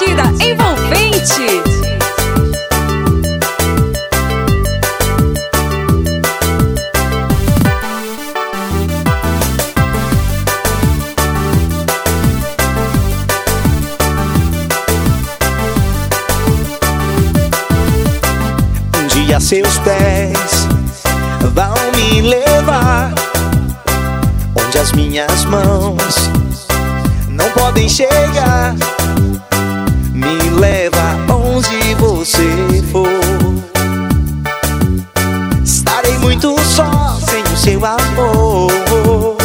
batida envolvente. Um dia seus pés vão me levar onde as minhas mãos não podem chegar. Muito só sem o seu amor.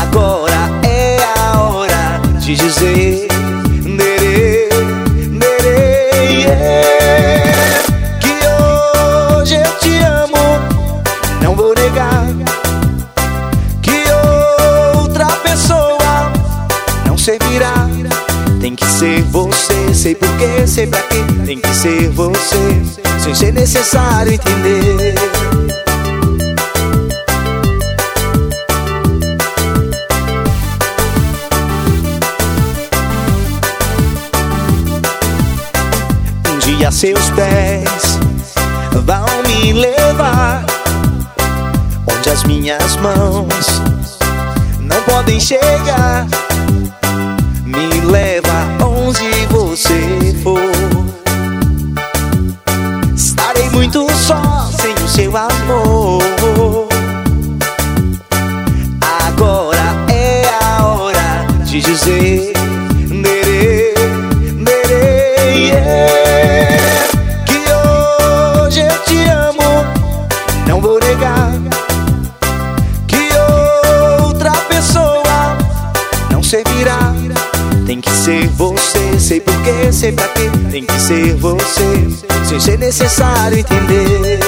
Agora é a hora de dizer. Nerê, nerê, yeah. Que hoje eu te amo, não vou negar. Que outra pessoa não servirá. Sei porquê, sei pra quê. Tem que ser você, sem ser necessário entender. Um dia seus pés vão me levar onde as minhas mãos não podem chegar. Agora é a hora de dizer. Nerê, nerê, yeah. Que hoje eu te amo, não vou negar. Que outra pessoa não servirá. Tem que ser você, sei porquê, sei pra quê. Tem que ser você, sem ser necessário entender.